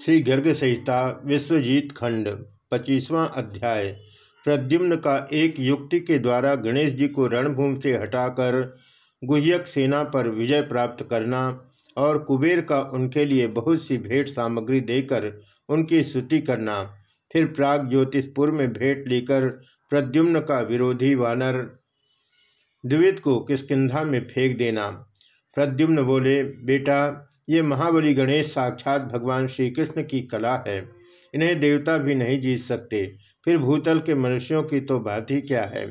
श्री गर्ग संहिता विश्वजीत खंड, पच्चीसवां अध्याय। प्रद्युम्न का एक युक्ति के द्वारा गणेश जी को रणभूमि से हटाकर गुह्यक सेना पर विजय प्राप्त करना और कुबेर का उनके लिए बहुत सी भेंट सामग्री देकर उनकी स्तुति करना, फिर प्राग ज्योतिषपुर में भेंट लेकर प्रद्युम्न का विरोधी वानर द्वित को किसकिधा में फेंक देना। प्रद्युम्न बोले, बेटा ये महाबली गणेश साक्षात भगवान श्री कृष्ण की कला है। इन्हें देवता भी नहीं जीत सकते। फिर भूतल के मनुष्यों की तो बात ही क्या है?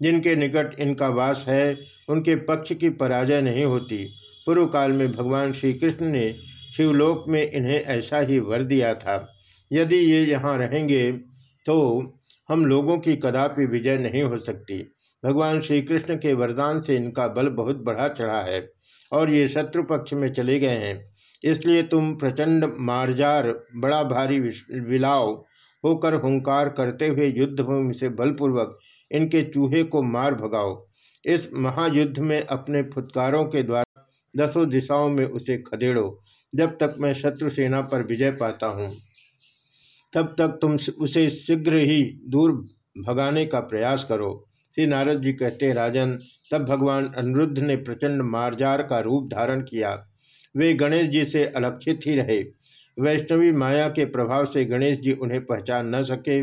जिनके निकट इनका वास है, उनके पक्ष की पराजय नहीं होती। पूर्व काल में भगवान श्री कृष्ण ने शिवलोक में इन्हें ऐसा ही वर दिया था। यदि ये यहाँ रहेंगे तो हम लोगों की कदापि विजय नहीं हो सकती। भगवान श्री कृष्ण के वरदान से इनका बल बहुत बढ़ा चढ़ा है। और ये शत्रु पक्ष में चले गए हैं। इसलिए तुम प्रचंड मारजार, बड़ा भारी विलाव होकर हुंकार करते हुए युद्धभूमि से बलपूर्वक इनके चूहे को मार भगाओ। इस महायुद्ध में अपने फुतकारों के द्वारा दसों दिशाओं में उसे खदेड़ो, जब तक मैं शत्रु सेना पर विजय पाता हूँ। तब तक तुम उसे शीघ्र ही दूर भगाने का प्रयास करो। श्री नारद जी कहते, राजन, तब भगवान अनिरुद्ध ने प्रचंड मार्जार का रूप धारण किया। वे गणेश जी से अलक्षित ही रहे। वैष्णवी माया के प्रभाव से गणेश जी उन्हें पहचान न सके।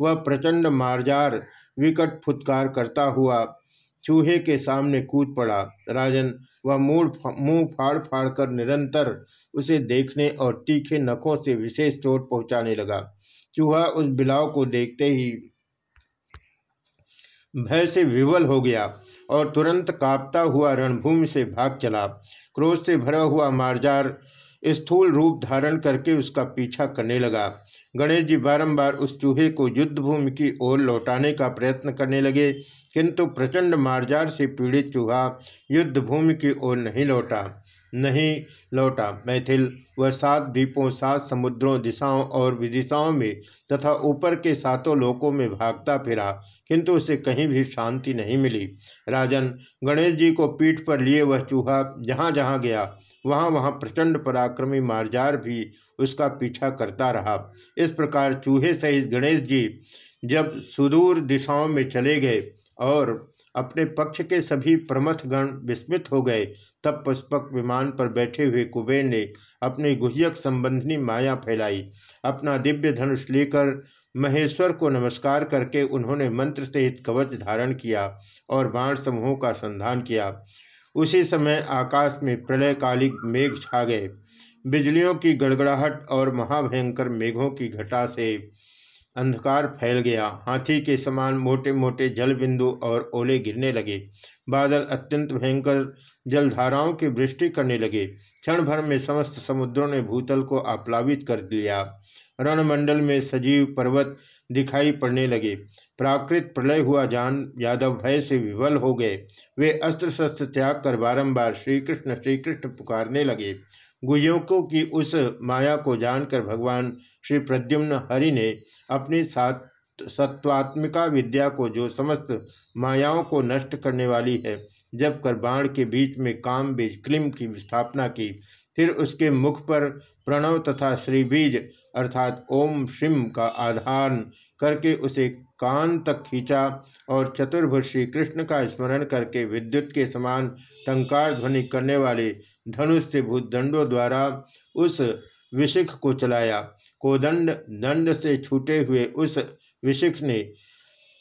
वह प्रचंड मार्जार, विकट फुतकार करता हुआ चूहे के सामने कूद पड़ा। राजन, वह मूड मुँह फाड़ फाड़ कर निरंतर उसे देखने और तीखे नखों से विशेष चोट पहुँचाने लगा। चूहा उस बिलाव को देखते ही भय से विवल हो गया और तुरंत कांपता हुआ रणभूमि से भाग चला। क्रोध से भरा हुआ मार्जार स्थूल रूप धारण करके उसका पीछा करने लगा। गणेश जी बारंबार उस चूहे को युद्ध भूमि की ओर लौटाने का प्रयत्न करने लगे, किंतु प्रचंड मार्जार से पीड़ित चूहा युद्ध भूमि की ओर नहीं लौटा। नहीं लौटा। मैथिल, वह सात द्वीपों, सात समुद्रों, दिशाओं और विदिशाओं में तथा ऊपर के सातों लोकों में भागता फिरा, किंतु उसे कहीं भी शांति नहीं मिली। राजन, गणेश जी को पीठ पर लिए वह चूहा जहाँ जहाँ गया, वहाँ वहाँ प्रचंड पराक्रमी मार्जार भी उसका पीछा करता रहा। इस प्रकार चूहे सहित गणेश जी जब सुदूर दिशाओं में चले गए और अपने पक्ष के सभी प्रमथ गण विस्मित हो गए। तब पुष्पक विमान पर बैठे हुए कुबेर ने अपनी गुह्यक संबंधनी माया फैलाई। अपना दिव्य धनुष लेकर महेश्वर को नमस्कार करके उन्होंने मंत्र सहित कवच धारण किया और बाण समूहों का संधान किया। उसी समय आकाश में प्रलयकालिक मेघ छा गए। बिजलियों की गड़गड़ाहट और महाभयंकर मेघों की घटा से अंधकार फैल गया। हाथी के समान मोटे मोटे जल बिंदु और ओले गिरने लगे। बादल अत्यंत भयंकर जलधाराओं की वृष्टि करने लगे। क्षण भर में समस्त समुद्रों ने भूतल को आप्लावित कर दिया रणमंडल में सजीव पर्वत दिखाई पड़ने लगे। प्राकृत प्रलय हुआ जान यादव भय से विवल हो गए। वे अस्त्र शस्त्र त्याग कर बारम्बार श्री कृष्ण श्री कृष्ण पुकारने लगे। गुयोकों की उस माया को जानकर भगवान श्री प्रद्युम्न हरि ने अपनी सात सत्वात्मिका विद्या को, जो समस्त मायाओं को नष्ट करने वाली है, जब कर बाण के बीच में काम बीज क्लिम की स्थापना की, फिर उसके मुख पर प्रणव तथा श्री बीज, अर्थात ओम शिम का आधार करके उसे कान तक खींचा और चतुर्भुज श्री कृष्ण का स्मरण करके विद्युत के समान टंकार ध्वनि करने वाले धनुष से भूतदंडों द्वारा उस विशिख को चलाया। कोदंड दंड से छूटे हुए उस विशिख ने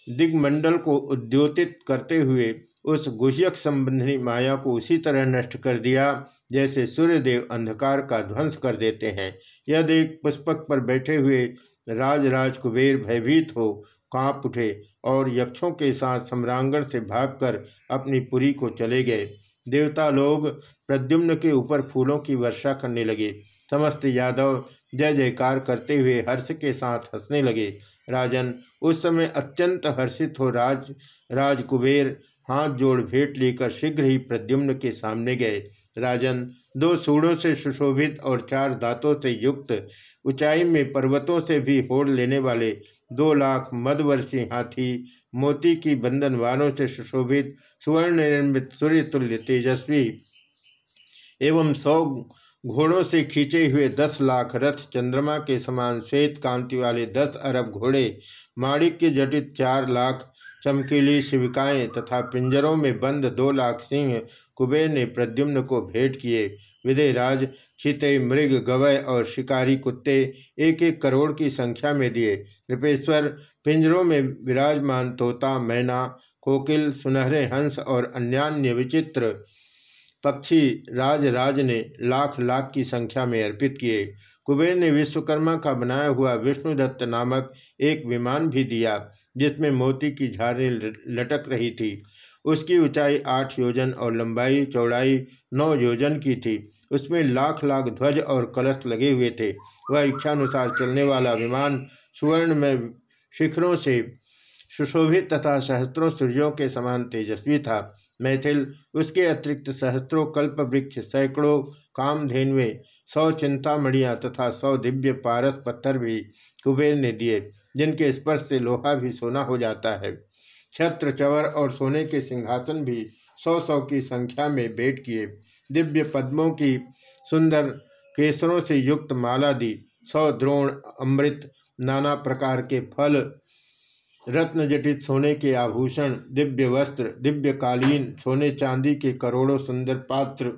दिग्मंडल को उद्योतित करते हुए उस गुह्यक संबंधी माया को उसी तरह नष्ट कर दिया, जैसे सूर्यदेव अंधकार का ध्वंस कर देते हैं। यह देख पुष्पक पर बैठे हुए राज राज कुबेर भयभीत हो, काँप उठे और यक्षों के साथ सम्रांगण से भागकर अपनी पुरी को चले गए। देवता लोग प्रद्युम्न के ऊपर फूलों की वर्षा करने लगे। समस्त यादव जय जयकार करते हुए हर्ष के साथ हंसने लगे। राजन, उस समय अत्यंत हर्षित हो राज राज कुबेर हाथ जोड़ भेंट लेकर शीघ्र ही प्रद्युम्न के सामने गए। राजन, दो सूढ़ों से सुशोभित और चार दांतों से युक्त, ऊंचाई में पर्वतों से भी होड़ लेने वाले दो लाख मधवर्षी हाथी मोती की बंधनवारों से सुशोभित सुवर्ण निर्मित सूर्य तुल्य तेजस्वी एवं सौ घोड़ों से खींचे हुए दस लाख रथ चंद्रमा के समान श्वेत कांति वाले दस अरब घोड़े, माणिक के जटित चार लाख चमकीली शिविकाएँ तथा पिंजरों में बंद दो लाख सिंह कुबेर ने प्रद्युम्न को भेंट किए। विदयराज चिते मृग गवय और शिकारी कुत्ते एक एक करोड़ की संख्या में दिए। नृपेश्वर, पिंजरों में विराजमान तोता, मैना, कोकिल, सुनहरे हंस और अन्यान्य विचित्र पक्षी राज राज ने लाख लाख की संख्या में अर्पित किए। कुबेर ने विश्वकर्मा का बनाया हुआ विष्णुदत्त नामक एक विमान भी दिया, जिसमें मोती की झारें लटक रही थी। उसकी ऊंचाई आठ योजन और लंबाई चौड़ाई नौ योजन की थी। उसमें लाख लाख ध्वज और कलश लगे हुए थे। वह इच्छानुसार चलने वाला विमान सुवर्ण में शिखरों से सुशोभित तथा सहस्त्रों सूर्यों के समान तेजस्वी था। मैथिल, उसके अतिरिक्त सहस्त्रों कल्प वृक्ष, सैकड़ों कामधेनुए, सौ चिंतामणियाँ तथा सौ दिव्य पारस पत्थर भी कुबेर ने दिए, जिनके स्पर्श से लोहा भी सोना हो जाता है। छत्र, चवर और सोने के सिंहासन भी सौ सौ की संख्या में भेंट किए। दिव्य पद्मों की सुंदर केसरों से युक्त माला दी। सौ द्रोण, अमृत, नाना प्रकार के फल, रत्न जटित सोने के आभूषण, दिव्य वस्त्र, दिव्य कालीन, सोने चांदी के करोड़ों सुंदर पात्र,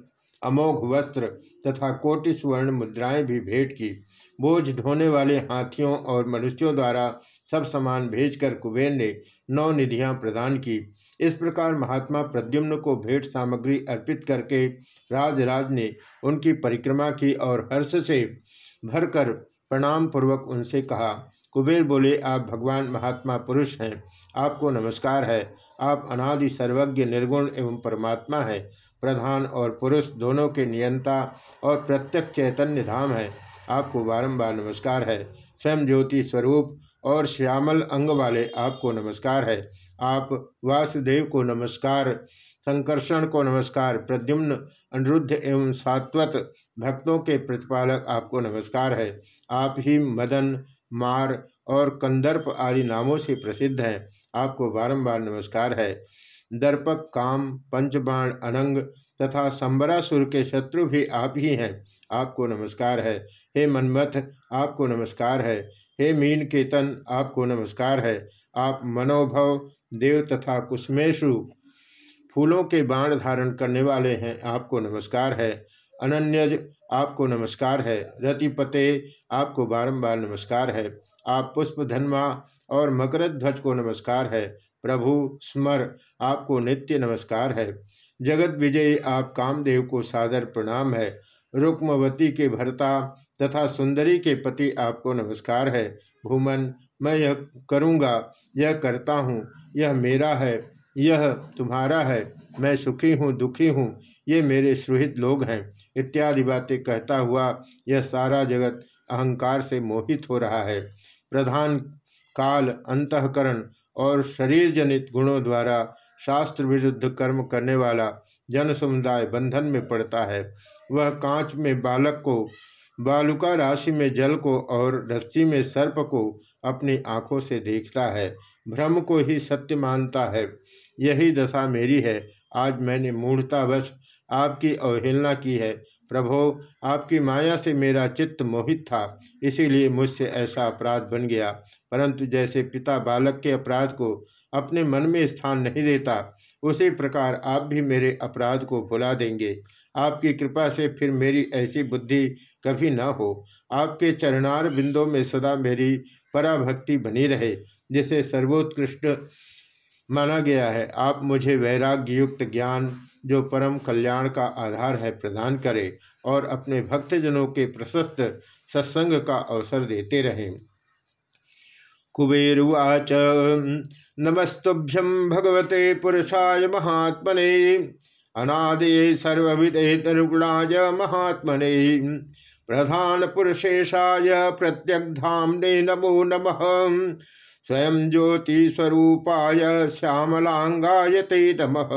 अमोघ वस्त्र तथा कोटि स्वर्ण मुद्राएँ भी भेंट की। बोझ ढोने वाले हाथियों और मनुष्यों द्वारा सब सामान भेजकर कुबेर ने नौ निधियाँ प्रदान की। इस प्रकार महात्मा प्रद्युम्न को भेंट सामग्री अर्पित करके राजराज ने उनकी परिक्रमा की और हर्ष से भरकर प्रणाम पूर्वक उनसे कहा, कुबेर बोले, आप भगवान महात्मा पुरुष हैं। आपको नमस्कार है। आप अनादि सर्वज्ञ, निर्गुण एवं परमात्मा है। प्रधान और पुरुष दोनों के नियंता और प्रत्यक्ष चैतन्य धाम है। आपको बारंबार नमस्कार है। स्वयं ज्योति स्वरूप और श्यामल अंग वाले आपको नमस्कार है। आप वासुदेव को नमस्कार, संकर्षण को नमस्कार, प्रद्युम्न, अनिरुद्ध एवं सात्वत भक्तों के प्रतिपालक आपको नमस्कार है। आप ही मदन, मार और कंदर्प आदि नामों से प्रसिद्ध हैं। आपको बारंबार नमस्कार है। दर्पक, काम, पंचबाण, अनंग तथा संबरासुर के शत्रु भी आप ही हैं। आपको नमस्कार है। हे मनमथ, आपको नमस्कार है। हे मीन केतन, आपको नमस्कार है। आप मनोभव देव तथा कुसमेशु फूलों के बाण धारण करने वाले हैं, आपको नमस्कार है। अनन्यज, आपको नमस्कार है। रतिपते, आपको बारंबार नमस्कार है। आप पुष्प धन्मा और मकर ध्वज को नमस्कार है। प्रभु, स्मर, आपको नित्य नमस्कार है। जगत विजय, आप कामदेव को सादर प्रणाम है। रुक्मवती के भरता तथा सुंदरी के पति आपको नमस्कार है। भूमन, मैं यह करूँगा, यह करता हूँ, यह मेरा है, यह तुम्हारा है, मैं सुखी हूँ, दुखी हूँ, ये मेरे सुहित लोग हैं। इत्यादि बातें कहता हुआ यह सारा जगत अहंकार से मोहित हो रहा है। प्रधान काल अंतकरण और शरीर जनित गुणों द्वारा शास्त्र विरुद्ध कर्म करने वाला जन समुदाय बंधन में पड़ता है। वह कांच में बालक को, बालुका राशि में जल को और रस्सी में सर्प को अपनी आँखों से देखता है। भ्रम को ही सत्य मानता है। यही दशा मेरी है। आज मैंने मूढ़तावश आपकी अवहेलना की है। प्रभो, आपकी माया से मेरा चित्त मोहित था, इसीलिए मुझसे ऐसा अपराध बन गया। परंतु जैसे पिता बालक के अपराध को अपने मन में स्थान नहीं देता उसी प्रकार आप भी मेरे अपराध को भुला देंगे। आपकी कृपा से फिर मेरी ऐसी बुद्धि कभी न हो। आपके चरणार बिंदों में सदा मेरी पराभक्ति बनी रहे, जिसे सर्वोत्कृष्ट माना गया है। आप मुझे वैराग्य युक्त ज्ञान, जो परम कल्याण का आधार है, प्रदान करें और अपने भक्तजनों के प्रशस्त सत्संग का अवसर देते रहे। कुबेरुवाच नमस्तुभ्यम भगवते पुरुषाय महात्मने, अनादे सर्विदेतनुगुणाय महात्मने प्रधान पुरुषेशाय प्रत्यग्धाम्ने नमो नमः। स्वयं ज्योति स्वरूपाय श्यामलांगाय ते नमः।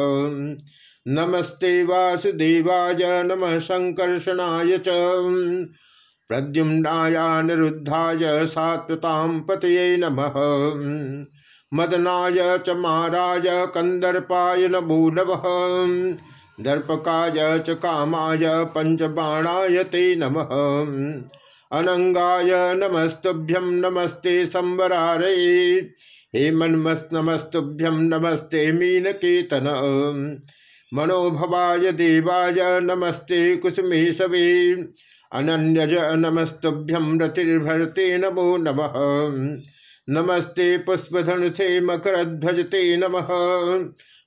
नमस्ते वासुदेवाय नम संकर्षणाय च। प्रद्युम्नायानिरुद्धाय सात्वतां पतये नमः। मदनाय च महाराज, कंदर्पाय नभो नमः दर्पकाय च कामाय, पंचबाणाय ते नम। अनंगाय नमस्तुभ्यम नमस्ते संवरारे। हे मन्मस् नमस्तुभ्यम नमस्ते मीनकेतन। मनोभवाय देवाय, नमस्ते कुसुमे सवे अनन्यज नमस्तुभ्यम रतिर्भरते नमो नमः। नमस्ते पुष्पधनुषे मकरध्वजते नम।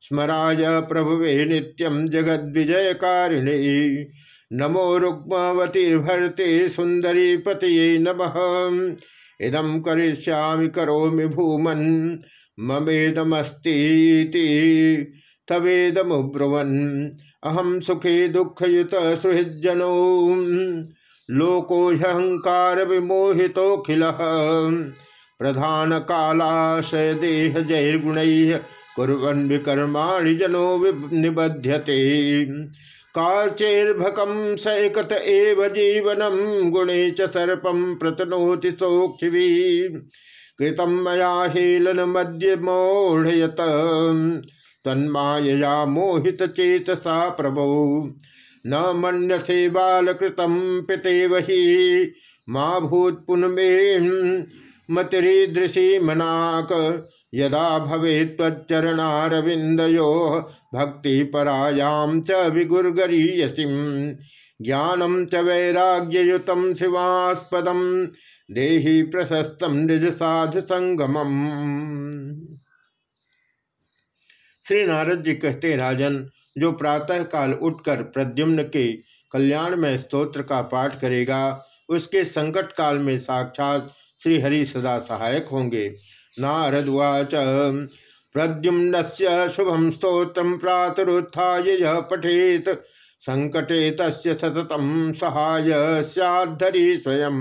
स्मराय प्रभुवे नित्यम जगद्विजयकारिणे। नमो रुक्मवतीर्भरते सुंदरी पतये नम। इदम करिष्यामि, करोमि भूमन्। ममेदमस्तीति तवेदमुब्रुवन्। अहम सुखे दुःखयुत सुहृज्जनो लोकोह्यहंकार विमोहितोऽखिलः प्रधान कालाशय देह जैर्गुण कुरन विकर्माणि जनो निबध्यते। काचेर्भकम सैकत एव जीवनम गुणे च सर्पम प्रतनोति सोक्षिवी। कृतम मया हेलन मध्य मोढ़यत, तन्मायया मोहित चेतसा प्रभो। न मन्यसे बालकृतम पिते वही माँ भूत पुनमे मतिरीदृशी मनाक यदा भवे त्वच्चरणारविंदयो भक्ति परायाम च विगुर्गरीयसीम ज्ञानम च वैराग्ययुत शिवास्पदम देहि साध संगमम श्री नारद जी कहते, राजन, जो प्रातः काल उठकर प्रद्युम्न के कल्याण में स्तोत्र का पाठ करेगा, उसके संकट काल में साक्षात श्रीहरि सदा सहायक होंगे। नारद वाच प्रद्युम्न शुभम स्त्रोत्र प्रातरुत्थाय पठेत। संकटे तस्य सततम सहाय सधरी स्वयं।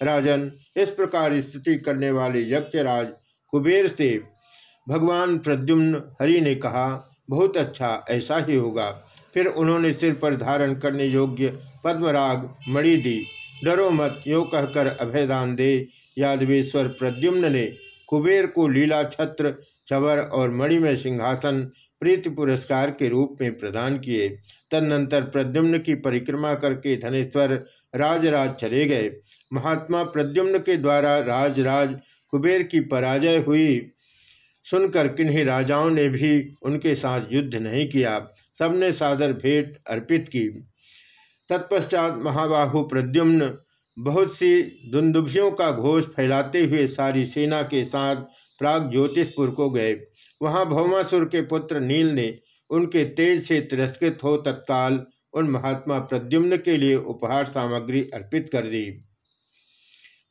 राजन, इस प्रकार स्तुति करने वाले यक्षराज कुबेर से भगवान प्रद्युम्न हरि ने कहा, बहुत अच्छा ऐसा ही होगा। फिर उन्होंने सिर पर धारण करने योग्य पद्मराग मणि दी। डरो मत, यो कहकर अभयदान दे। यादवेश्वर प्रद्युम्न ने कुबेर को लीला छत्र चवर और मणिमय सिंहासन, प्रीति पुरस्कार के रूप में प्रदान किए। तदनंतर प्रद्युम्न की परिक्रमा करके धनेश्वर राजराज चले गए। महात्मा प्रद्युम्न के द्वारा राजराज कुबेर की पराजय हुई सुनकर किन्हीं राजाओं ने भी उनके साथ युद्ध नहीं किया। सबने सादर भेंट अर्पित की। तत्पश्चात महाबाहु प्रद्युम्न बहुत सी दुंदुभियों का घोष फैलाते हुए सारी सेना के साथ प्राग ज्योतिषपुर को गए। वहाँ भौमासुर के पुत्र नील ने उनके तेज से तिरस्कृत हो तत्काल उन महात्मा प्रद्युम्न के लिए उपहार सामग्री अर्पित कर दी।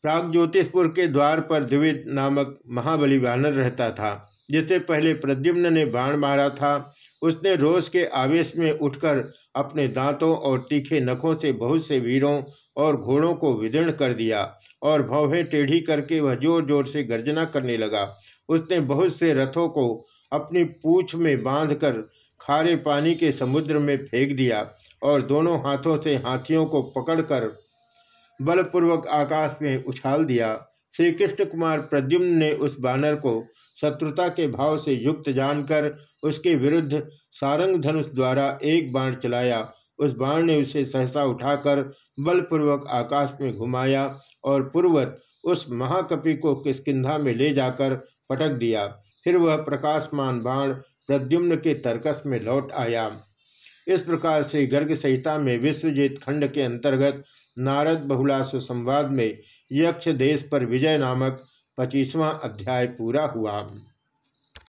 प्राग ज्योतिषपुर के द्वार पर द्विविद नामक महाबली वानर रहता था, जिसे पहले प्रद्युम्न ने बाण मारा था। उसने रोष के आवेश में उठकर अपने दांतों और तीखे नखों से बहुत से वीरों और घोड़ों को विदीर्ण कर दिया और भवें टेढ़ी करके वह ज़ोर ज़ोर से गर्जना करने लगा। उसने बहुत से रथों को अपनी पूछ में बांधकर खारे पानी के समुद्र में फेंक दिया और दोनों हाथों से हाथियों को पकड़कर बलपूर्वक आकाश में उछाल दिया। श्री कृष्ण कुमार प्रद्युम्न ने उस बानर को शत्रुता के भाव से युक्त जानकर उसके विरुद्ध सारंग धनुष द्वारा एक बाण चलाया। उस बाण ने उसे सहसा उठाकर बलपूर्वक आकाश में घुमाया और पूर्वत उस महाकपि को किसकिधा में ले जाकर पटक दिया। फिर वह प्रकाशमान बाण प्रद्युम्न के तर्कस में लौट आया। इस प्रकार से गर्ग संहिता में विश्वजीत खंड के अंतर्गत नारद बहुलासु संवाद में यक्ष देश पर विजय नामक पच्चीसवां अध्याय पूरा हुआ।